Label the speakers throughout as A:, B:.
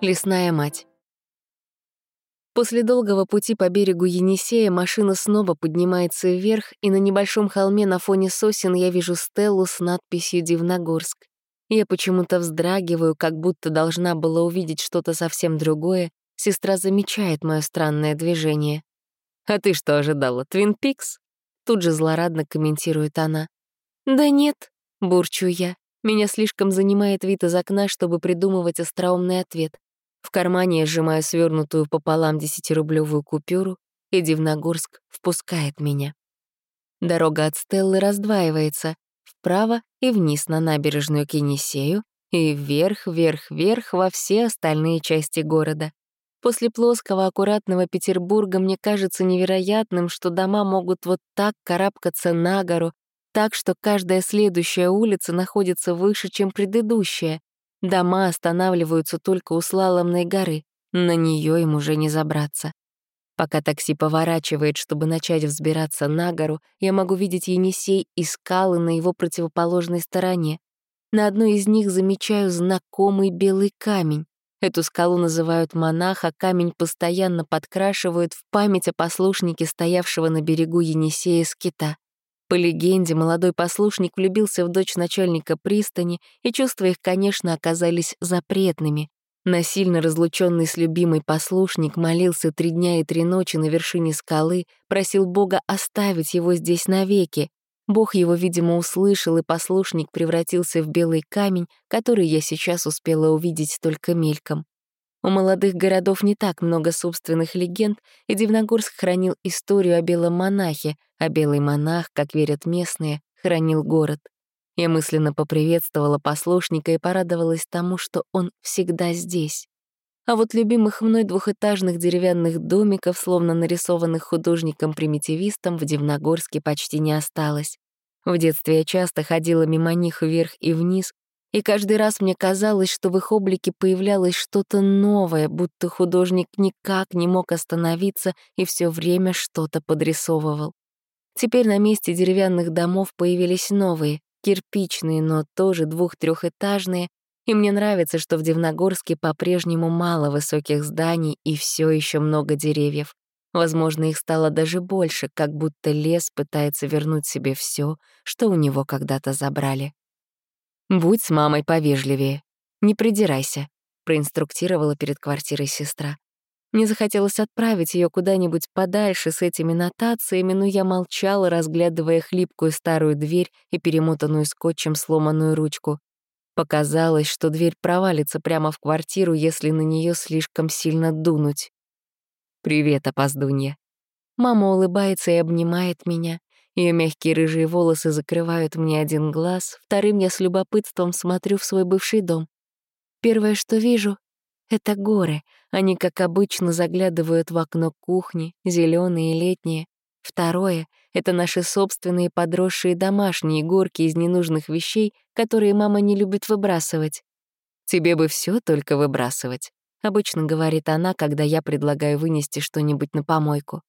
A: Лесная мать. После долгого пути по берегу Енисея машина снова поднимается вверх, и на небольшом холме на фоне сосен я вижу стеллу с надписью «Дивногорск». Я почему-то вздрагиваю, как будто должна была увидеть что-то совсем другое. Сестра замечает мое странное движение. «А ты что ожидала, Твин Пикс?» Тут же злорадно комментирует она. «Да нет», — бурчу я. Меня слишком занимает вид из окна, чтобы придумывать остроумный ответ. В кармане я сжимаю свернутую пополам десятирублевую купюру, и Дивногорск впускает меня. Дорога от Стеллы раздваивается вправо и вниз на набережную к Енисею, и вверх, вверх, вверх во все остальные части города. После плоского, аккуратного Петербурга мне кажется невероятным, что дома могут вот так карабкаться на гору, так что каждая следующая улица находится выше, чем предыдущая. Дома останавливаются только у слаломной горы, на нее им уже не забраться. Пока такси поворачивает, чтобы начать взбираться на гору, я могу видеть Енисей и скалы на его противоположной стороне. На одной из них замечаю знакомый белый камень. Эту скалу называют монах, а камень постоянно подкрашивают в память о послушнике, стоявшего на берегу Енисея скита. По легенде, молодой послушник влюбился в дочь начальника пристани, и чувства их, конечно, оказались запретными. Насильно разлученный с любимой послушник молился три дня и три ночи на вершине скалы, просил Бога оставить его здесь навеки. Бог его, видимо, услышал, и послушник превратился в белый камень, который я сейчас успела увидеть только мельком. У молодых городов не так много собственных легенд, и Дивногорск хранил историю о белом монахе, а белый монах, как верят местные, хранил город. Я мысленно поприветствовала послушника и порадовалась тому, что он всегда здесь. А вот любимых мной двухэтажных деревянных домиков, словно нарисованных художником-примитивистом, в Дивногорске почти не осталось. В детстве я часто ходила мимо них вверх и вниз, и каждый раз мне казалось, что в их облике появлялось что-то новое, будто художник никак не мог остановиться и все время что-то подрисовывал. Теперь на месте деревянных домов появились новые, кирпичные, но тоже двух-трехэтажные, и мне нравится, что в Дивногорске по-прежнему мало высоких зданий и все еще много деревьев. Возможно, их стало даже больше, как будто лес пытается вернуть себе все, что у него когда-то забрали. «Будь с мамой повежливее. Не придирайся», — проинструктировала перед квартирой сестра. Мне захотелось отправить ее куда-нибудь подальше с этими нотациями, но я молчала, разглядывая хлипкую старую дверь и перемотанную скотчем сломанную ручку. Показалось, что дверь провалится прямо в квартиру, если на нее слишком сильно дунуть. «Привет, опоздунья». Мама улыбается и обнимает меня. Ее мягкие рыжие волосы закрывают мне один глаз, вторым я с любопытством смотрю в свой бывший дом. Первое, что вижу, — это горы. Они, как обычно, заглядывают в окно кухни, зеленые и летние. Второе — это наши собственные подросшие домашние горки из ненужных вещей, которые мама не любит выбрасывать. «Тебе бы все только выбрасывать», — обычно говорит она, когда я предлагаю вынести что-нибудь на помойку.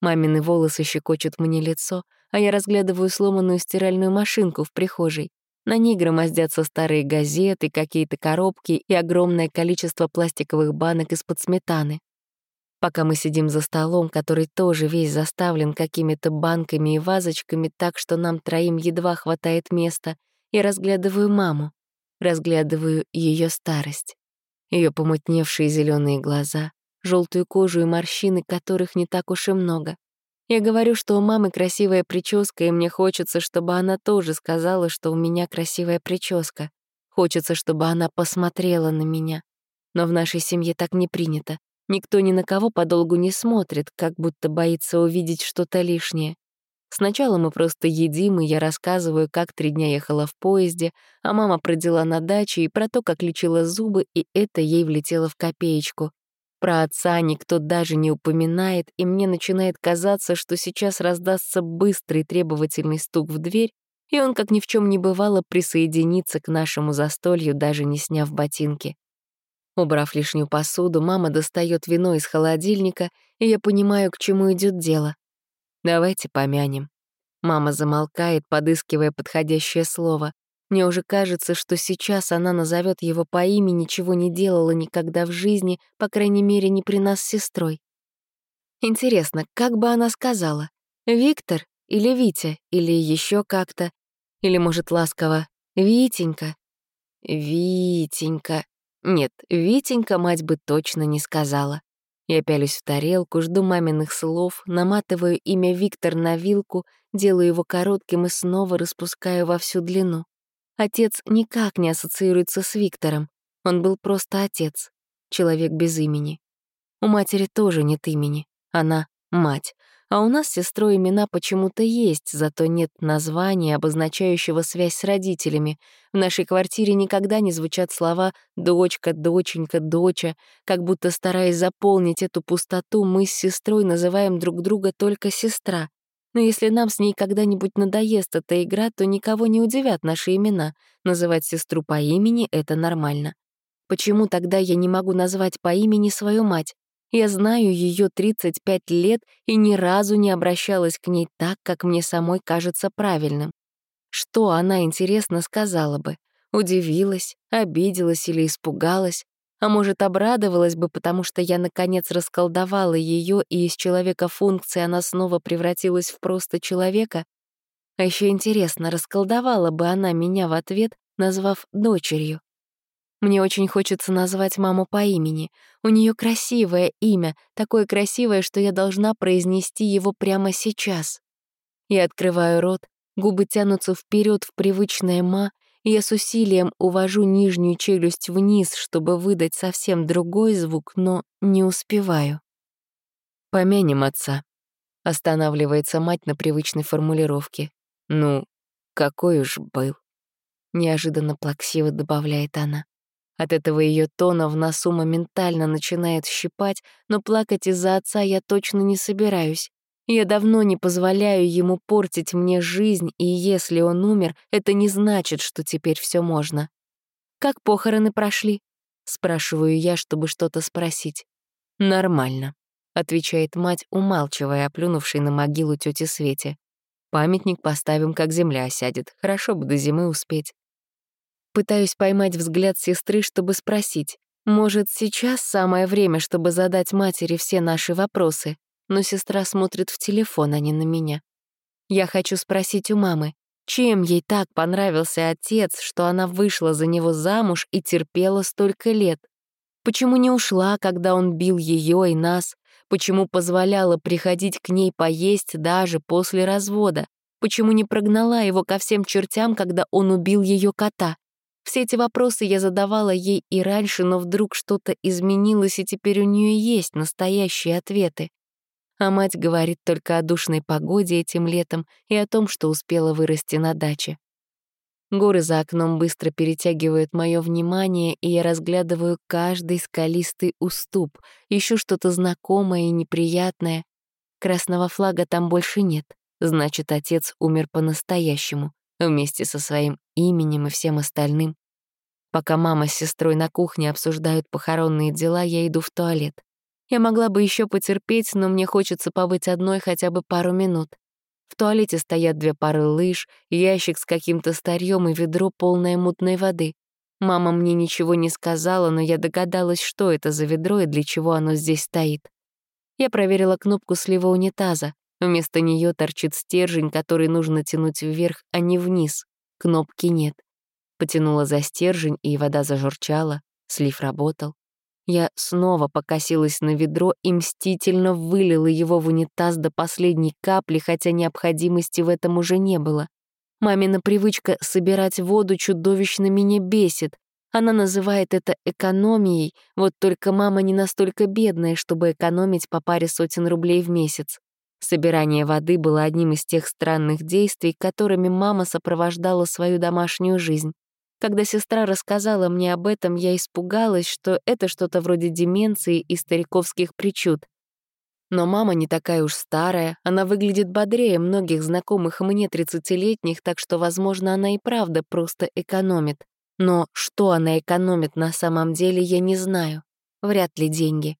A: Мамины волосы щекочут мне лицо, а я разглядываю сломанную стиральную машинку в прихожей. На ней громоздятся старые газеты, какие-то коробки и огромное количество пластиковых банок из-под сметаны. Пока мы сидим за столом, который тоже весь заставлен какими-то банками и вазочками, так что нам троим едва хватает места, я разглядываю маму, разглядываю ее старость, ее помутневшие зеленые глаза, желтую кожу и морщины, которых не так уж и много. Я говорю, что у мамы красивая прическа, и мне хочется, чтобы она тоже сказала, что у меня красивая прическа. Хочется, чтобы она посмотрела на меня. Но в нашей семье так не принято. Никто ни на кого подолгу не смотрит, как будто боится увидеть что-то лишнее. Сначала мы просто едим, и я рассказываю, как три дня ехала в поезде, а мама про дела на даче и про то, как лечила зубы, и это ей влетело в копеечку. Про отца никто даже не упоминает, и мне начинает казаться, что сейчас раздастся быстрый требовательный стук в дверь, и он, как ни в чем не бывало, присоединится к нашему застолью, даже не сняв ботинки. Убрав лишнюю посуду, мама достает вино из холодильника, и я понимаю, к чему идет дело. Давайте помянем. Мама замолкает, подыскивая подходящее слово. Мне уже кажется, что сейчас она назовет его по имени, чего не делала никогда в жизни, по крайней мере, не при нас с сестрой. Интересно, как бы она сказала? Виктор или Витя, или еще как-то? Или, может, ласково «Витенька»? «Витенька». Нет, Витенька мать бы точно не сказала. Я пялюсь в тарелку, жду маминых слов, наматываю имя Виктор на вилку, делаю его коротким и снова распускаю во всю длину. Отец никак не ассоциируется с Виктором. Он был просто отец, человек без имени. У матери тоже нет имени. Она — мать. А у нас с сестрой имена почему-то есть, зато нет названия, обозначающего связь с родителями. В нашей квартире никогда не звучат слова «дочка», «доченька», «доча». Как будто, стараясь заполнить эту пустоту, мы с сестрой называем друг друга только «сестра». Но если нам с ней когда-нибудь надоест эта игра, то никого не удивят наши имена. Называть сестру по имени — это нормально. Почему тогда я не могу назвать по имени свою мать? Я знаю ее 35 лет и ни разу не обращалась к ней так, как мне самой кажется правильным. Что она, интересно, сказала бы? Удивилась, обиделась или испугалась? А может, обрадовалась бы, потому что я, наконец, расколдовала ее, и из человека функции она снова превратилась в просто человека? А еще интересно, расколдовала бы она меня в ответ, назвав дочерью. Мне очень хочется назвать маму по имени. У нее красивое имя, такое красивое, что я должна произнести его прямо сейчас. Я открываю рот, губы тянутся вперед в привычное «ма», я с усилием увожу нижнюю челюсть вниз, чтобы выдать совсем другой звук, но не успеваю. «Помянем отца», — останавливается мать на привычной формулировке. «Ну, какой уж был», — неожиданно плаксиво добавляет она. От этого ее тона в носу моментально начинает щипать, но плакать из-за отца я точно не собираюсь. Я давно не позволяю ему портить мне жизнь, и если он умер, это не значит, что теперь все можно. «Как похороны прошли?» — спрашиваю я, чтобы что-то спросить. «Нормально», — отвечает мать, умалчивая, оплюнувшей на могилу тети Свете. «Памятник поставим, как земля сядет. Хорошо бы до зимы успеть». Пытаюсь поймать взгляд сестры, чтобы спросить. Может, сейчас самое время, чтобы задать матери все наши вопросы, но сестра смотрит в телефон, а не на меня. Я хочу спросить у мамы, чем ей так понравился отец, что она вышла за него замуж и терпела столько лет? Почему не ушла, когда он бил ее и нас? Почему позволяла приходить к ней поесть даже после развода? Почему не прогнала его ко всем чертям, когда он убил ее кота? Все эти вопросы я задавала ей и раньше, но вдруг что-то изменилось, и теперь у нее есть настоящие ответы. А мать говорит только о душной погоде этим летом и о том, что успела вырасти на даче. Горы за окном быстро перетягивают мое внимание, и я разглядываю каждый скалистый уступ, ищу что-то знакомое и неприятное. Красного флага там больше нет, значит, отец умер по-настоящему вместе со своим именем и всем остальным. Пока мама с сестрой на кухне обсуждают похоронные дела, я иду в туалет. Я могла бы еще потерпеть, но мне хочется побыть одной хотя бы пару минут. В туалете стоят две пары лыж, ящик с каким-то старьем и ведро, полное мутной воды. Мама мне ничего не сказала, но я догадалась, что это за ведро и для чего оно здесь стоит. Я проверила кнопку слива унитаза. Вместо нее торчит стержень, который нужно тянуть вверх, а не вниз. Кнопки нет. Потянула за стержень, и вода зажурчала. Слив работал. Я снова покосилась на ведро и мстительно вылила его в унитаз до последней капли, хотя необходимости в этом уже не было. Мамина привычка собирать воду чудовищно меня бесит. Она называет это экономией, вот только мама не настолько бедная, чтобы экономить по паре сотен рублей в месяц. Собирание воды было одним из тех странных действий, которыми мама сопровождала свою домашнюю жизнь. Когда сестра рассказала мне об этом, я испугалась, что это что-то вроде деменции и стариковских причуд. Но мама не такая уж старая, она выглядит бодрее многих знакомых мне 30-летних, так что, возможно, она и правда просто экономит. Но что она экономит на самом деле, я не знаю. Вряд ли деньги.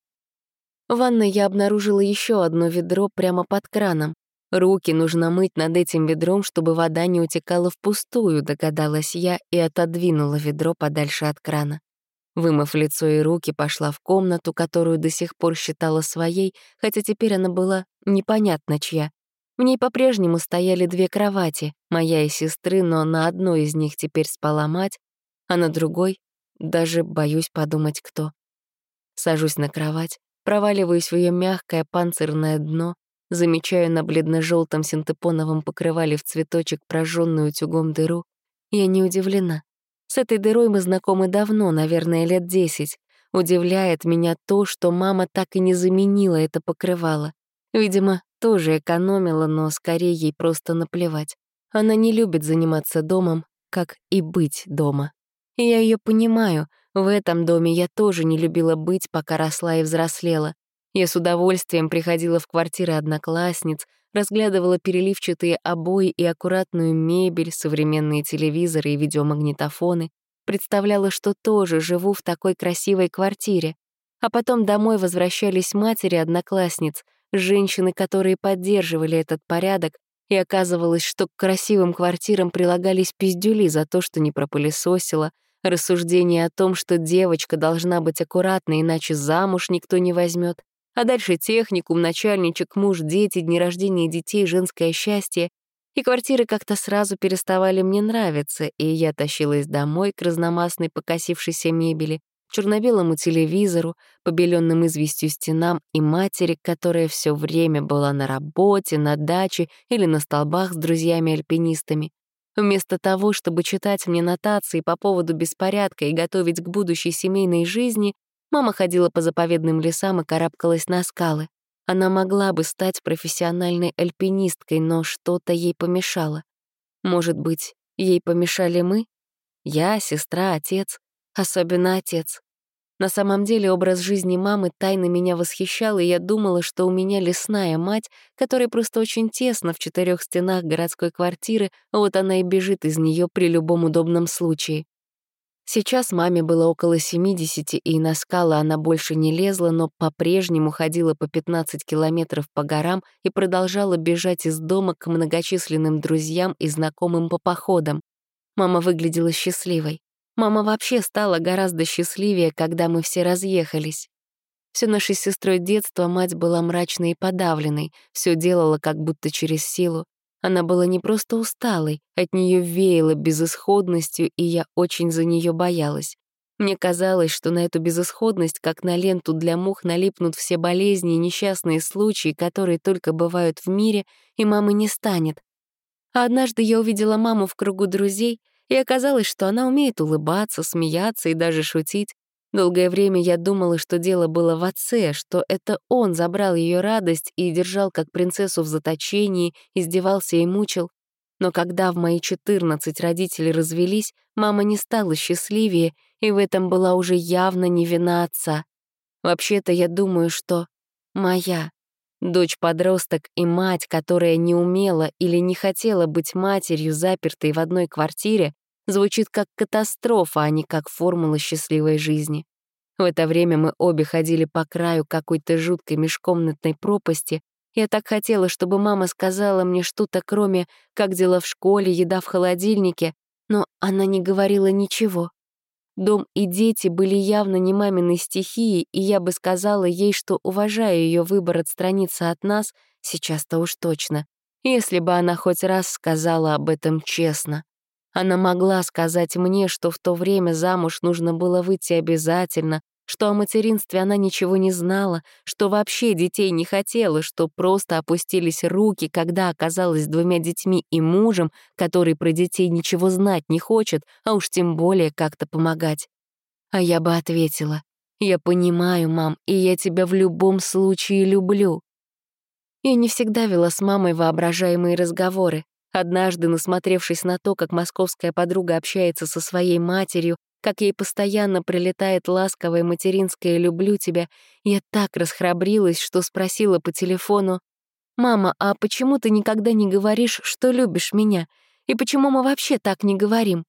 A: В ванной я обнаружила еще одно ведро прямо под краном. Руки нужно мыть над этим ведром, чтобы вода не утекала впустую, догадалась я и отодвинула ведро подальше от крана. Вымыв лицо и руки, пошла в комнату, которую до сих пор считала своей, хотя теперь она была непонятно чья. В ней по-прежнему стояли две кровати, моя и сестры, но на одной из них теперь спала мать, а на другой даже боюсь подумать, кто. Сажусь на кровать, проваливаюсь в ее мягкое панцирное дно, замечаю на бледно желтом синтепоновом покрывале в цветочек прожженную утюгом дыру. Я не удивлена. С этой дырой мы знакомы давно, наверное, лет десять. Удивляет меня то, что мама так и не заменила это покрывало. Видимо, тоже экономила, но скорее ей просто наплевать. Она не любит заниматься домом, как и быть дома. И я ее понимаю, в этом доме я тоже не любила быть, пока росла и взрослела. Я с удовольствием приходила в квартиры одноклассниц, разглядывала переливчатые обои и аккуратную мебель, современные телевизоры и видеомагнитофоны, представляла, что тоже живу в такой красивой квартире. А потом домой возвращались матери одноклассниц, женщины, которые поддерживали этот порядок, и оказывалось, что к красивым квартирам прилагались пиздюли за то, что не пропылесосила, рассуждение о том, что девочка должна быть аккуратной, иначе замуж никто не возьмет, а дальше техникум, начальничек, муж, дети, дни рождения детей, женское счастье. И квартиры как-то сразу переставали мне нравиться, и я тащилась домой к разномастной покосившейся мебели, черно-белому телевизору, побеленным известью стенам и матери, которая все время была на работе, на даче или на столбах с друзьями-альпинистами. Вместо того, чтобы читать мне нотации по поводу беспорядка и готовить к будущей семейной жизни, Мама ходила по заповедным лесам и карабкалась на скалы. Она могла бы стать профессиональной альпинисткой, но что-то ей помешало. Может быть, ей помешали мы? Я, сестра, отец. Особенно отец. На самом деле образ жизни мамы тайно меня восхищал, и я думала, что у меня лесная мать, которая просто очень тесно в четырех стенах городской квартиры, вот она и бежит из нее при любом удобном случае. Сейчас маме было около 70, и на скалы она больше не лезла, но по-прежнему ходила по 15 километров по горам и продолжала бежать из дома к многочисленным друзьям и знакомым по походам. Мама выглядела счастливой. Мама вообще стала гораздо счастливее, когда мы все разъехались. Все наше с сестрой детство мать была мрачной и подавленной, все делала как будто через силу. Она была не просто усталой, от нее веяло безысходностью, и я очень за нее боялась. Мне казалось, что на эту безысходность, как на ленту для мух, налипнут все болезни и несчастные случаи, которые только бывают в мире, и мамы не станет. А однажды я увидела маму в кругу друзей, и оказалось, что она умеет улыбаться, смеяться и даже шутить. Долгое время я думала, что дело было в отце, что это он забрал ее радость и держал как принцессу в заточении, издевался и мучил. Но когда в мои 14 родители развелись, мама не стала счастливее, и в этом была уже явно не вина отца. Вообще-то я думаю, что моя дочь-подросток и мать, которая не умела или не хотела быть матерью, запертой в одной квартире, звучит как катастрофа, а не как формула счастливой жизни. В это время мы обе ходили по краю какой-то жуткой межкомнатной пропасти. Я так хотела, чтобы мама сказала мне что-то, кроме «как дела в школе, еда в холодильнике», но она не говорила ничего. Дом и дети были явно не маминой стихией, и я бы сказала ей, что уважаю ее выбор отстраниться от нас, сейчас-то уж точно, если бы она хоть раз сказала об этом честно. Она могла сказать мне, что в то время замуж нужно было выйти обязательно, что о материнстве она ничего не знала, что вообще детей не хотела, что просто опустились руки, когда оказалась двумя детьми и мужем, который про детей ничего знать не хочет, а уж тем более как-то помогать. А я бы ответила, «Я понимаю, мам, и я тебя в любом случае люблю». Я не всегда вела с мамой воображаемые разговоры, Однажды, насмотревшись на то, как московская подруга общается со своей матерью, как ей постоянно прилетает ласковое материнское «люблю тебя», я так расхрабрилась, что спросила по телефону, «Мама, а почему ты никогда не говоришь, что любишь меня? И почему мы вообще так не говорим?»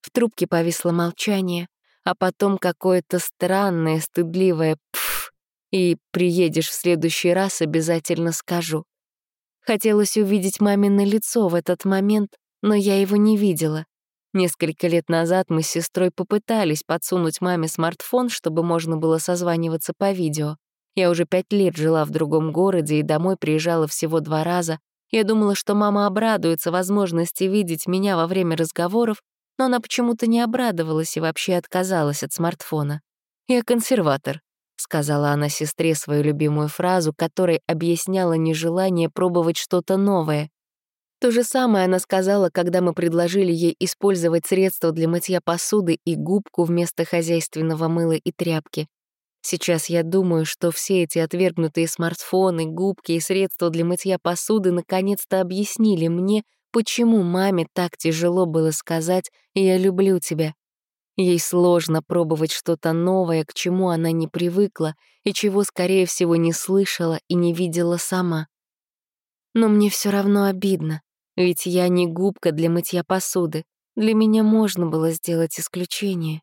A: В трубке повисло молчание, а потом какое-то странное, стыдливое «пф», и приедешь в следующий раз, обязательно скажу. Хотелось увидеть мамино лицо в этот момент, но я его не видела. Несколько лет назад мы с сестрой попытались подсунуть маме смартфон, чтобы можно было созваниваться по видео. Я уже пять лет жила в другом городе и домой приезжала всего два раза. Я думала, что мама обрадуется возможности видеть меня во время разговоров, но она почему-то не обрадовалась и вообще отказалась от смартфона. «Я консерватор», — сказала она сестре свою любимую фразу, которой объясняла нежелание пробовать что-то новое. То же самое она сказала, когда мы предложили ей использовать средства для мытья посуды и губку вместо хозяйственного мыла и тряпки. Сейчас я думаю, что все эти отвергнутые смартфоны, губки и средства для мытья посуды наконец-то объяснили мне, почему маме так тяжело было сказать «я люблю тебя». Ей сложно пробовать что-то новое, к чему она не привыкла и чего, скорее всего, не слышала и не видела сама. Но мне все равно обидно. Ведь я не губка для мытья посуды. Для меня можно было сделать исключение.